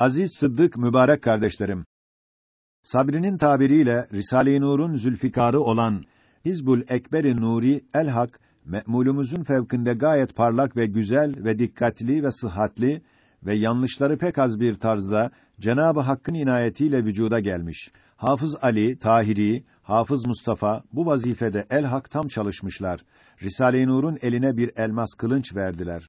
Aziz Sıddık mübarek kardeşlerim. Sabri'nin tabiriyle Risale-i Nur'un zülfikarı olan Hizbul Ekber-i Nuri El Hak me'mulumuzun fevkinde gayet parlak ve güzel ve dikkatli ve sıhhatli ve yanlışları pek az bir tarzda Cenabı Hakk'ın inayetiyle vücuda gelmiş. Hafız Ali, Tahiri, Hafız Mustafa bu vazifede El Hak tam çalışmışlar. Risale-i Nur'un eline bir elmas kılınç verdiler.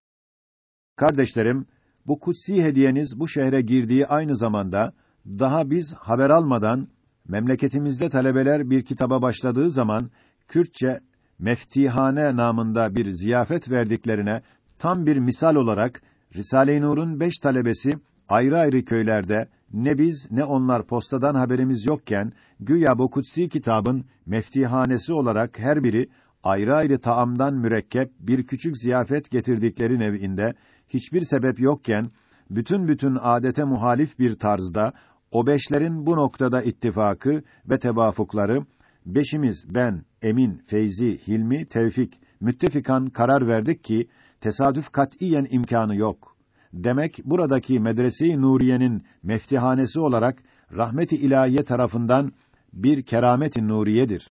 Kardeşlerim, bu kutsi hediyeniz bu şehre girdiği aynı zamanda daha biz haber almadan memleketimizde talebeler bir kitaba başladığı zaman Kürtçe meftihane namında bir ziyafet verdiklerine tam bir misal olarak Risale-i Nur'un beş talebesi ayrı ayrı köylerde ne biz ne onlar postadan haberimiz yokken güya bu kutsi kitabın meftihanesi olarak her biri ayrı ayrı taamdan mürekkep bir küçük ziyafet getirdikleri nev'inde hiçbir sebep yokken bütün bütün adete muhalif bir tarzda o beşlerin bu noktada ittifakı ve tevafukları beşimiz ben, Emin, Feyzi, Hilmi, Tevfik müttefikan karar verdik ki tesadüf katiyen imkanı yok. Demek buradaki medrese-i Nuriye'nin meftihanesi olarak rahmet-i ilahiye tarafından bir keramet-i nuriyedir.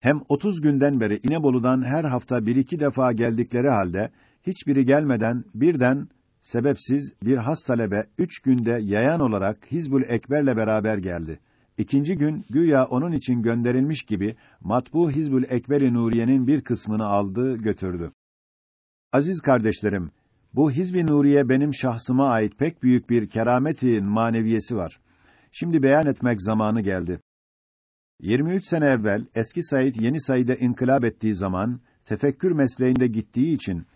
Hem 30 günden beri İnebolu'dan her hafta bir iki defa geldikleri halde hiçbiri gelmeden birden sebepsiz bir has talebe üç günde yayan olarak Hizbul Ekber'le beraber geldi. İkinci gün güya onun için gönderilmiş gibi matbu Hizbul Ekber-i Nuriye'nin bir kısmını aldı, götürdü. Aziz kardeşlerim, bu Hizb-i Nuriye benim şahsıma ait pek büyük bir kerameti maneviyesi var. Şimdi beyan etmek zamanı geldi. 23 sene evvel eski Said yeni Said'e inkılap ettiği zaman tefekkür mesleğinde gittiği için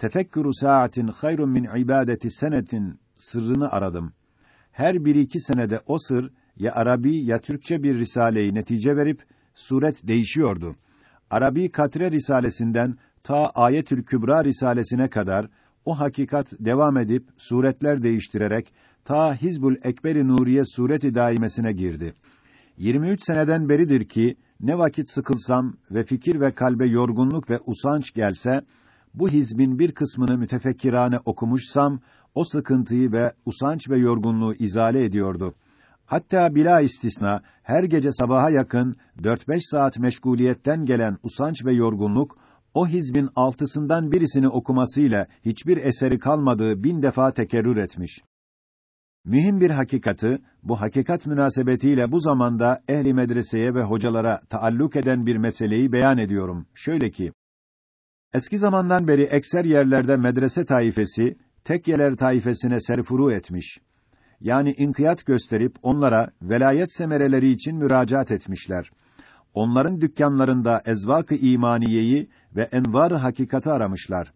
tefekkürü saatin hayrun min ibadeti senetin sırrını aradım. Her bir iki senede o sır ya Arabi ya Türkçe bir risaleyi netice verip suret değişiyordu. Arabi Katre risalesinden ta Ayetül Kübra risalesine kadar o hakikat devam edip suretler değiştirerek ta Hizbul Ekber-i Nuriye sureti daimesine girdi. 23 seneden beridir ki ne vakit sıkılsam ve fikir ve kalbe yorgunluk ve usanç gelse bu hizbin bir kısmını mütefekkirane okumuşsam o sıkıntıyı ve usanç ve yorgunluğu izale ediyordu. Hatta bila istisna her gece sabaha yakın 4-5 saat meşguliyetten gelen usanç ve yorgunluk o hizbin altısından birisini okumasıyla hiçbir eseri kalmadığı bin defa tekerrür etmiş. Mühim bir hakikati, bu hakikat münasebetiyle bu zamanda ehli medreseye ve hocalara taalluk eden bir meseleyi beyan ediyorum. Şöyle ki, eski zamandan beri ekser yerlerde medrese taifesi, tekyeler taifesine serfuru etmiş. Yani inkiyat gösterip onlara velayet semereleri için müracaat etmişler. Onların dükkanlarında ezvak-ı imaniyeyi ve envar-ı hakikati aramışlar.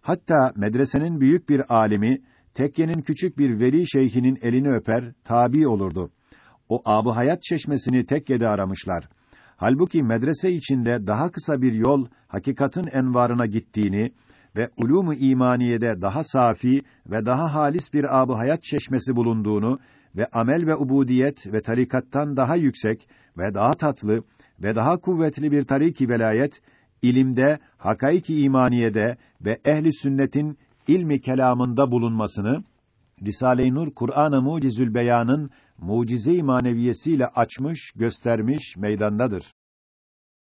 Hatta medresenin büyük bir alimi tekkenin küçük bir veli şeyhinin elini öper, tabi olurdu. O abu hayat çeşmesini tekkede aramışlar. Halbuki medrese içinde daha kısa bir yol hakikatin envarına gittiğini ve ulûmu imaniyede daha safi ve daha halis bir abu hayat çeşmesi bulunduğunu ve amel ve ubudiyet ve tarikattan daha yüksek ve daha tatlı ve daha kuvvetli bir tariki velayet ilimde, hakaiki imaniyede ve ehli sünnetin ilmi kelamında bulunmasını Risale-i Nur Kur'an-ı Mucizül Beyan'ın mucize-i maneviyesiyle açmış, göstermiş meydandadır.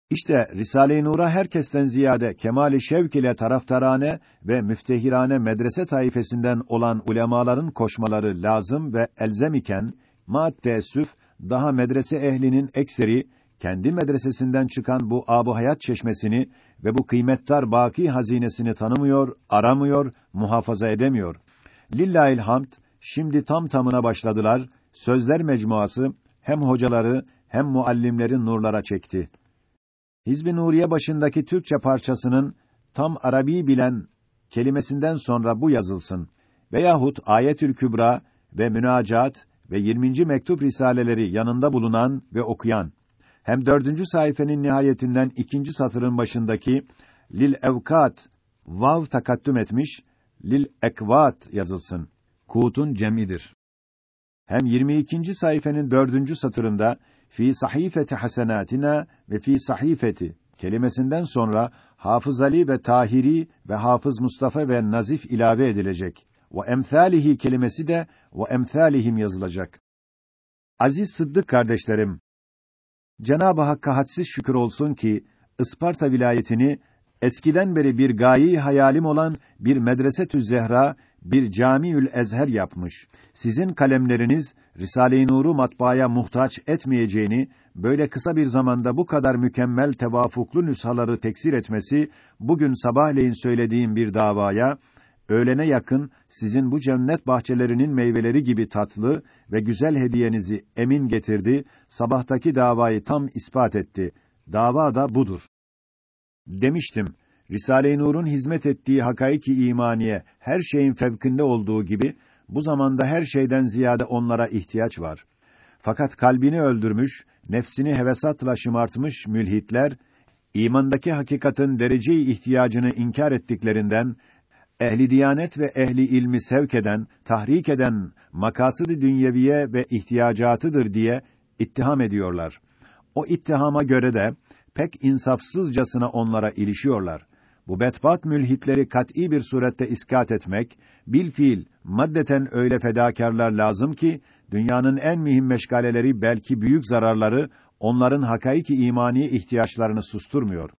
İşte Risale-i Nur'a herkesten ziyade kemali şevk ile taraftarane ve müftehirane medrese taifesinden olan ulemaların koşmaları lazım ve elzem iken teessüf daha medrese ehlinin ekseri kendi medresesinden çıkan bu abu hayat çeşmesini ve bu kıymettar baki hazinesini tanımıyor, aramıyor, muhafaza edemiyor. Lillahil hamd, şimdi tam tamına başladılar. Sözler mecmuası hem hocaları hem muallimlerin nurlara çekti. Hizb-i Nuriye başındaki Türkçe parçasının tam Arabi bilen kelimesinden sonra bu yazılsın. Veyahut Ayetül Kübra ve Münacat ve 20. mektup risaleleri yanında bulunan ve okuyan hem dördüncü sayfenin nihayetinden ikinci satırın başındaki lil evkat vav takattüm etmiş, lil ekvat yazılsın. Kutun cemidir. Hem 22. sayfenin dördüncü satırında fi sahifeti hasenatina ve fi sahifeti kelimesinden sonra Hafız Ali ve Tahiri ve Hafız Mustafa ve Nazif ilave edilecek. ve emsalihi kelimesi de ve emsalihim yazılacak. Aziz Sıddık kardeşlerim, Cenab-ı Hakk'a hadsiz şükür olsun ki Isparta vilayetini eskiden beri bir gayi hayalim olan bir medrese zehra, bir camiül ezher yapmış. Sizin kalemleriniz Risale-i Nur'u matbaaya muhtaç etmeyeceğini, böyle kısa bir zamanda bu kadar mükemmel tevafuklu nüshaları teksir etmesi, bugün sabahleyin söylediğim bir davaya, öğlene yakın sizin bu cennet bahçelerinin meyveleri gibi tatlı ve güzel hediyenizi emin getirdi, sabahtaki davayı tam ispat etti. Dava da budur. Demiştim, Risale-i Nur'un hizmet ettiği hakaiki imaniye her şeyin fevkinde olduğu gibi bu zamanda her şeyden ziyade onlara ihtiyaç var. Fakat kalbini öldürmüş, nefsini hevesatla şımartmış mülhitler imandaki hakikatin dereceyi ihtiyacını inkar ettiklerinden ehli diyanet ve ehli ilmi sevk eden, tahrik eden makasıd-ı dünyeviye ve ihtiyacatıdır diye ittiham ediyorlar. O ittihama göre de pek insafsızcasına onlara ilişiyorlar. Bu betbat mülhitleri kat'î bir surette iskat etmek, bil fiil, maddeten öyle fedakarlar lazım ki, dünyanın en mühim meşgaleleri belki büyük zararları, onların hakaiki imani ihtiyaçlarını susturmuyor.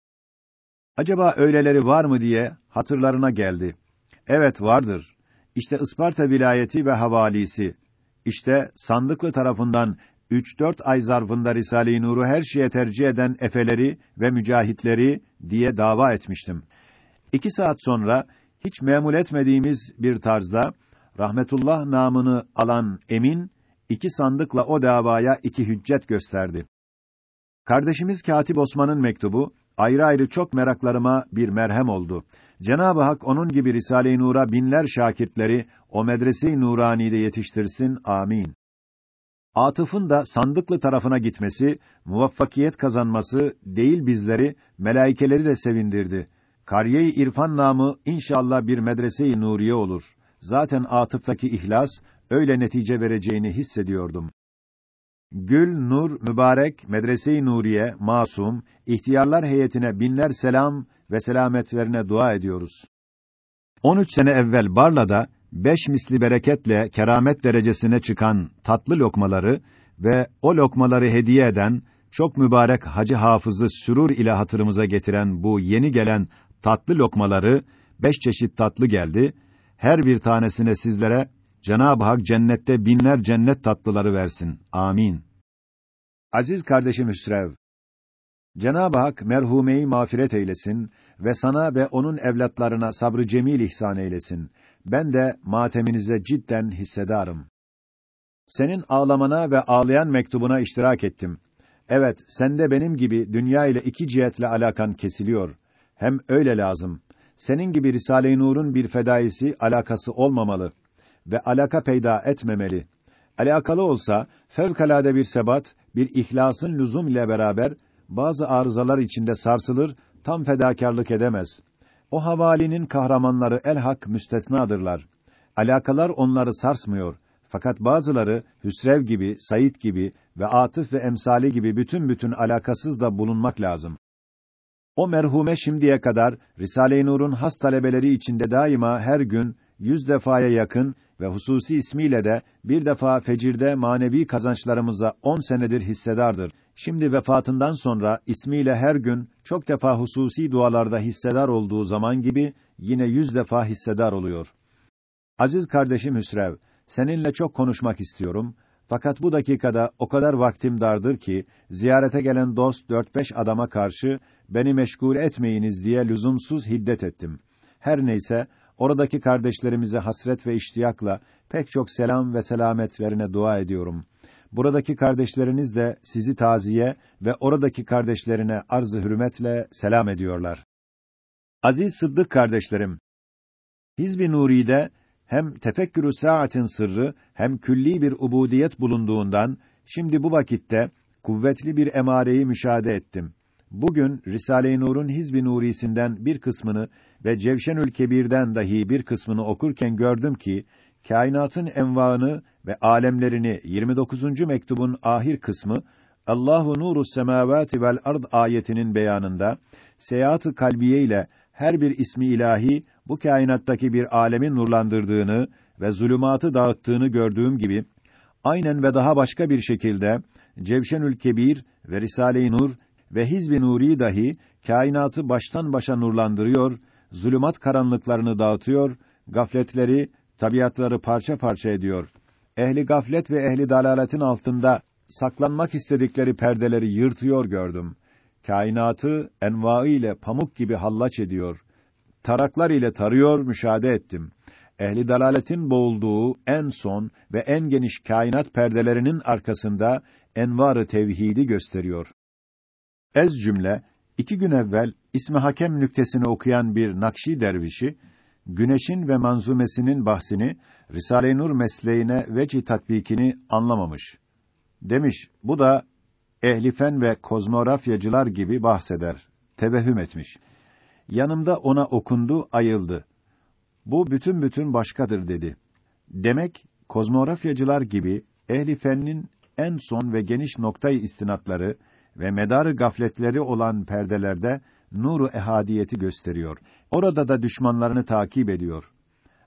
Acaba öyleleri var mı diye hatırlarına geldi. Evet vardır. İşte Isparta vilayeti ve havalisi. İşte Sandıklı tarafından 3-4 ay zarfında Risale-i Nur'u her şeye tercih eden efeleri ve mücahitleri diye dava etmiştim. İki saat sonra hiç memul etmediğimiz bir tarzda rahmetullah namını alan Emin iki sandıkla o davaya iki hüccet gösterdi. Kardeşimiz Katip Osman'ın mektubu ayrı ayrı çok meraklarıma bir merhem oldu. Cenab-ı Hak onun gibi Risale-i Nur'a binler şakirtleri o medrese-i nurani'de yetiştirsin. Amin. Atıf'ın da sandıklı tarafına gitmesi, muvaffakiyet kazanması değil bizleri, melaikeleri de sevindirdi. Kariye-i İrfan namı inşallah bir medrese-i nuriye olur. Zaten atıftaki ihlas öyle netice vereceğini hissediyordum. Gül, nur, mübarek, medrese-i nuriye, masum, ihtiyarlar heyetine binler selam ve selametlerine dua ediyoruz. 13 sene evvel Barla'da beş misli bereketle keramet derecesine çıkan tatlı lokmaları ve o lokmaları hediye eden çok mübarek Hacı Hafız'ı sürur ile hatırımıza getiren bu yeni gelen tatlı lokmaları beş çeşit tatlı geldi. Her bir tanesine sizlere Cenab-ı Hak cennette binler cennet tatlıları versin. Amin. Aziz kardeşim Hüsrev, Cenab-ı Hak merhumeyi mağfiret eylesin ve sana ve onun evlatlarına sabrı cemil ihsan eylesin. Ben de mateminize cidden hissedarım. Senin ağlamana ve ağlayan mektubuna iştirak ettim. Evet, sen de benim gibi dünya ile iki cihetle alakan kesiliyor. Hem öyle lazım. Senin gibi Risale-i Nur'un bir fedaisi alakası olmamalı ve alaka peyda etmemeli. Alakalı olsa fevkalade bir sebat, bir ihlasın lüzum ile beraber bazı arızalar içinde sarsılır, tam fedakarlık edemez. O havalinin kahramanları elhak müstesnadırlar. Alakalar onları sarsmıyor. Fakat bazıları Hüsrev gibi, Sayit gibi ve Atıf ve emsali gibi bütün bütün alakasız da bulunmak lazım. O merhume şimdiye kadar Risale-i Nur'un has talebeleri içinde daima her gün yüz defaya yakın ve hususi ismiyle de bir defa fecirde manevi kazançlarımıza on senedir hissedardır. Şimdi vefatından sonra ismiyle her gün çok defa hususi dualarda hissedar olduğu zaman gibi yine yüz defa hissedar oluyor. Aziz kardeşim Hüsrev, seninle çok konuşmak istiyorum. Fakat bu dakikada o kadar vaktim dardır ki ziyarete gelen dost dört beş adama karşı beni meşgul etmeyiniz diye lüzumsuz hiddet ettim. Her neyse oradaki kardeşlerimize hasret ve iştiyakla pek çok selam ve selametlerine dua ediyorum. Buradaki kardeşleriniz de sizi taziye ve oradaki kardeşlerine arz-ı hürmetle selam ediyorlar. Aziz Sıddık kardeşlerim, Hizb-i Nuri'de hem tefekkürü saatin sırrı hem külli bir ubudiyet bulunduğundan şimdi bu vakitte kuvvetli bir emareyi müşahede ettim. Bugün Risale-i Nur'un Hizb-i Nurisinden bir kısmını ve Cevşenül Kebir'den dahi bir kısmını okurken gördüm ki kainatın envaını ve alemlerini 29. mektubun ahir kısmı Allahu nuru semavati vel ard ayetinin beyanında seyahat-ı kalbiye ile her bir ismi ilahi bu kainattaki bir alemi nurlandırdığını ve zulümatı dağıttığını gördüğüm gibi, aynen ve daha başka bir şekilde Cevşenül Kebir ve Risale-i Nur ve Hizb-i Nuri dahi kainatı baştan başa nurlandırıyor, zulümat karanlıklarını dağıtıyor, gafletleri, tabiatları parça parça ediyor. Ehli gaflet ve ehli dalaletin altında saklanmak istedikleri perdeleri yırtıyor gördüm. Kainatı envaı ile pamuk gibi hallaç ediyor. Taraklar ile tarıyor müşahede ettim. Ehli dalaletin boğulduğu en son ve en geniş kainat perdelerinin arkasında envarı tevhidi gösteriyor. Ez cümle iki gün evvel İsmi Hakem nüktesini okuyan bir Nakşi dervişi güneşin ve manzumesinin bahsini Risale-i Nur mesleğine veci tatbikini anlamamış. Demiş, bu da ehli fen ve kozmografyacılar gibi bahseder. Tevehhüm etmiş. Yanımda ona okundu, ayıldı. Bu bütün bütün başkadır dedi. Demek kozmografyacılar gibi ehli fennin en son ve geniş noktayı istinatları ve medarı gafletleri olan perdelerde nuru ehadiyeti gösteriyor. Orada da düşmanlarını takip ediyor.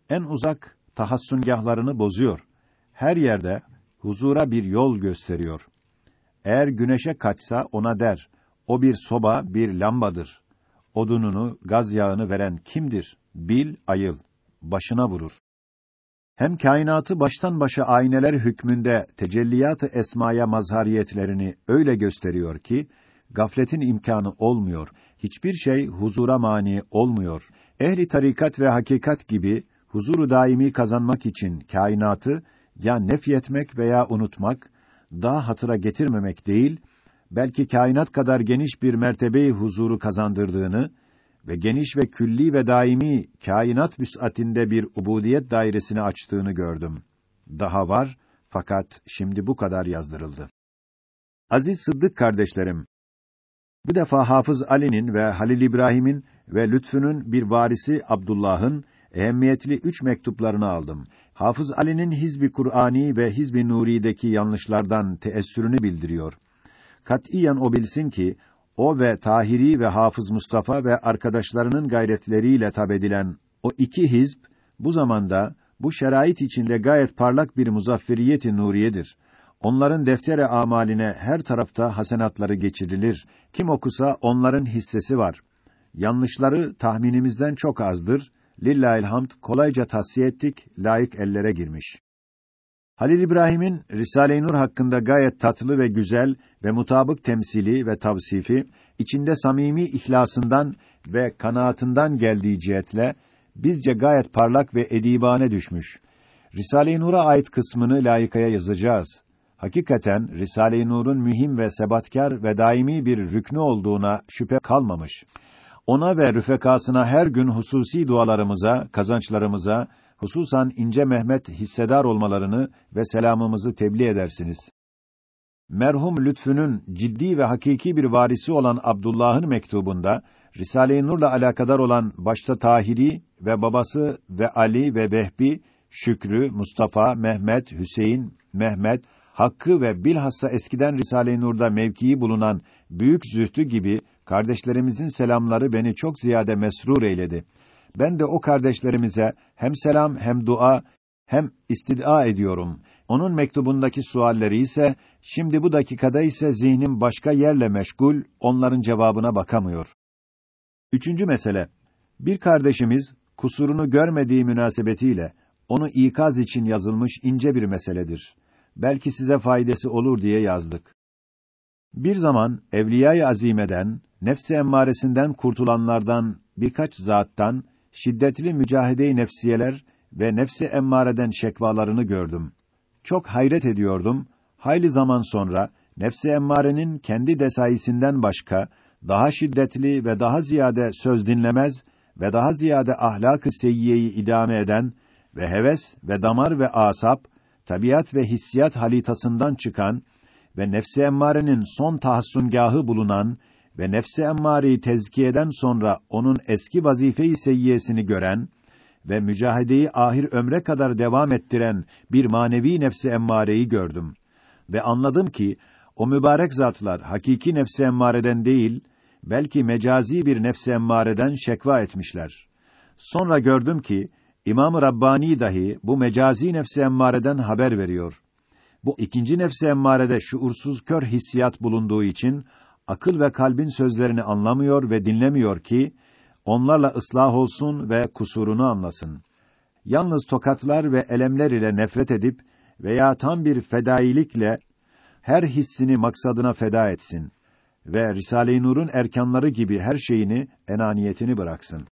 En uzak tahassüngahlarını bozuyor. Her yerde huzura bir yol gösteriyor. Eğer güneşe kaçsa ona der, o bir soba, bir lambadır. Odununu, gaz yağını veren kimdir? Bil, ayıl. Başına vurur. Hem kainatı baştan başa ayneler hükmünde tecelliyat-ı esmaya mazhariyetlerini öyle gösteriyor ki, gafletin imkanı olmuyor. Hiçbir şey huzura mani olmuyor. Ehli tarikat ve hakikat gibi huzuru daimi kazanmak için kainatı ya nefyetmek veya unutmak, daha hatıra getirmemek değil, belki kainat kadar geniş bir mertebeyi huzuru kazandırdığını ve geniş ve külli ve daimi kainat büs'atinde bir ubudiyet dairesini açtığını gördüm. Daha var fakat şimdi bu kadar yazdırıldı. Aziz Sıddık kardeşlerim, bu defa Hafız Ali'nin ve Halil İbrahim'in ve Lütfü'nün bir varisi Abdullah'ın ehemmiyetli üç mektuplarını aldım. Hafız Ali'nin Hizbi Kur'ani ve Hizbi Nuri'deki yanlışlardan teessürünü bildiriyor. Katiyen o bilsin ki o ve Tahiri ve Hafız Mustafa ve arkadaşlarının gayretleriyle tabedilen o iki hizb bu zamanda bu şerait içinde gayet parlak bir muzafferiyeti nuriyedir. Onların deftere amaline her tarafta hasenatları geçirilir. Kim okusa onların hissesi var. Yanlışları tahminimizden çok azdır. Lillahilhamd kolayca tavsiye ettik, layık ellere girmiş. Halil İbrahim'in Risale-i Nur hakkında gayet tatlı ve güzel ve mutabık temsili ve tavsifi, içinde samimi ihlasından ve kanaatından geldiği cihetle, bizce gayet parlak ve edibane düşmüş. Risale-i Nur'a ait kısmını layıkaya yazacağız. Hakikaten Risale-i Nur'un mühim ve sebatkar ve daimi bir rüknü olduğuna şüphe kalmamış. Ona ve rüfekasına her gün hususi dualarımıza, kazançlarımıza, hususan ince Mehmet hissedar olmalarını ve selamımızı tebliğ edersiniz. Merhum Lütfü'nün ciddi ve hakiki bir varisi olan Abdullah'ın mektubunda Risale-i Nur'la alakadar olan başta Tahiri ve babası ve Ali ve Behbi, Şükrü, Mustafa, Mehmet, Hüseyin, Mehmet, Hakkı ve bilhassa eskiden Risale-i Nur'da mevkii bulunan büyük zühtü gibi kardeşlerimizin selamları beni çok ziyade mesrur eyledi. Ben de o kardeşlerimize hem selam hem dua hem istid'a ediyorum. Onun mektubundaki sualleri ise şimdi bu dakikada ise zihnim başka yerle meşgul, onların cevabına bakamıyor. Üçüncü mesele. Bir kardeşimiz kusurunu görmediği münasebetiyle onu ikaz için yazılmış ince bir meseledir. Belki size faydası olur diye yazdık. Bir zaman evliya-i azimeden, nefsi emmaresinden kurtulanlardan birkaç zattan şiddetli mücahede-i nefsiyeler ve nefsi emmareden şekvalarını gördüm. Çok hayret ediyordum. Hayli zaman sonra nefsi emmarenin kendi desaisinden başka daha şiddetli ve daha ziyade söz dinlemez ve daha ziyade ahlak-ı seyyiyeyi idame eden ve heves ve damar ve asap, tabiat ve hissiyat halitasından çıkan ve nefsi emmarenin son tahassüngahı bulunan ve nefsi emmareyi tezkiyeden sonra onun eski vazife-i seyyiyesini gören ve mücahedeyi ahir ömre kadar devam ettiren bir manevi nefsi emmareyi gördüm ve anladım ki o mübarek zatlar hakiki nefsi emmareden değil, belki mecazi bir nefsi emmareden şekva etmişler. Sonra gördüm ki İmam-ı Rabbani dahi bu mecazi nefsi emmareden haber veriyor. Bu ikinci nefsi emmarede şuursuz kör hissiyat bulunduğu için akıl ve kalbin sözlerini anlamıyor ve dinlemiyor ki onlarla ıslah olsun ve kusurunu anlasın. Yalnız tokatlar ve elemler ile nefret edip veya tam bir fedailikle her hissini maksadına feda etsin ve Risale-i Nur'un erkanları gibi her şeyini, enaniyetini bıraksın.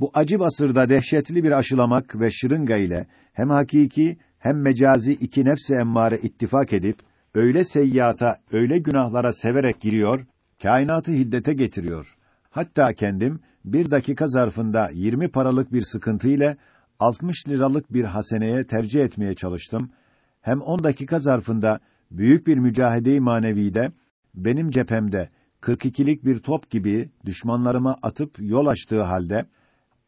Bu acı asırda dehşetli bir aşılamak ve şırınga ile hem hakiki hem mecazi iki nefsi emmare ittifak edip öyle seyyata, öyle günahlara severek giriyor, kainatı hiddete getiriyor. Hatta kendim bir dakika zarfında 20 paralık bir sıkıntı ile 60 liralık bir haseneye tercih etmeye çalıştım. Hem 10 dakika zarfında büyük bir mücahede-i manevide benim cephemde 42'lik bir top gibi düşmanlarıma atıp yol açtığı halde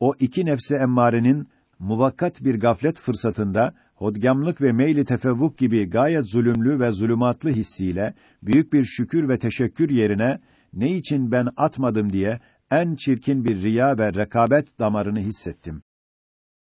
o iki nefsi emmarenin muvakkat bir gaflet fırsatında hodgamlık ve meyli tefevvuk gibi gayet zulümlü ve zulümatlı hissiyle büyük bir şükür ve teşekkür yerine ne için ben atmadım diye en çirkin bir riya ve rekabet damarını hissettim.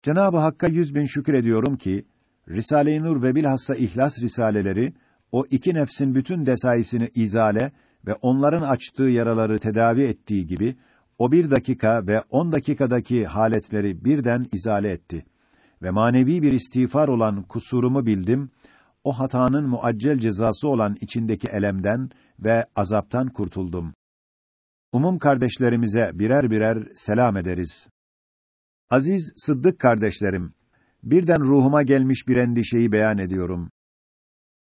Cenab-ı Hakk'a yüz bin şükür ediyorum ki Risale-i Nur ve bilhassa İhlas risaleleri o iki nefsin bütün desaisini izale ve onların açtığı yaraları tedavi ettiği gibi o bir dakika ve on dakikadaki haletleri birden izale etti. Ve manevi bir istiğfar olan kusurumu bildim, o hatanın muaccel cezası olan içindeki elemden ve azaptan kurtuldum. Umum kardeşlerimize birer birer selam ederiz. Aziz Sıddık kardeşlerim, birden ruhuma gelmiş bir endişeyi beyan ediyorum.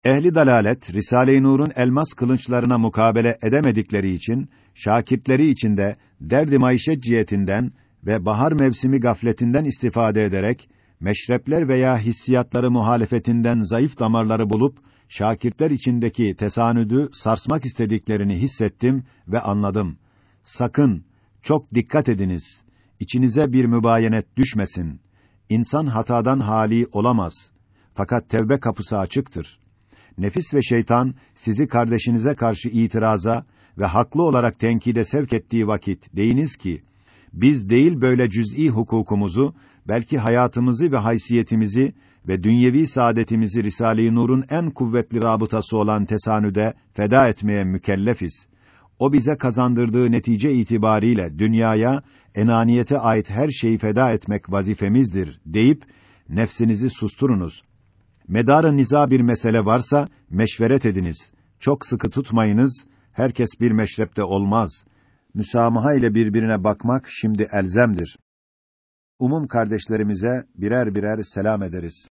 Ehli dalalet Risale-i Nur'un elmas kılınçlarına mukabele edemedikleri için şakirtleri içinde derdi maişet cihetinden ve bahar mevsimi gafletinden istifade ederek meşrepler veya hissiyatları muhalefetinden zayıf damarları bulup şakirtler içindeki tesanüdü sarsmak istediklerini hissettim ve anladım. Sakın çok dikkat ediniz. İçinize bir mübayenet düşmesin. İnsan hatadan hali olamaz. Fakat tevbe kapısı açıktır nefis ve şeytan sizi kardeşinize karşı itiraza ve haklı olarak tenkide sevk ettiği vakit deyiniz ki biz değil böyle cüz'i hukukumuzu belki hayatımızı ve haysiyetimizi ve dünyevi saadetimizi Risale-i Nur'un en kuvvetli rabıtası olan tesanüde feda etmeye mükellefiz. O bize kazandırdığı netice itibariyle dünyaya, enaniyete ait her şeyi feda etmek vazifemizdir deyip nefsinizi susturunuz Medarı niza bir mesele varsa meşveret ediniz. Çok sıkı tutmayınız. Herkes bir meşrepte olmaz. Müsamaha ile birbirine bakmak şimdi elzemdir. Umum kardeşlerimize birer birer selam ederiz.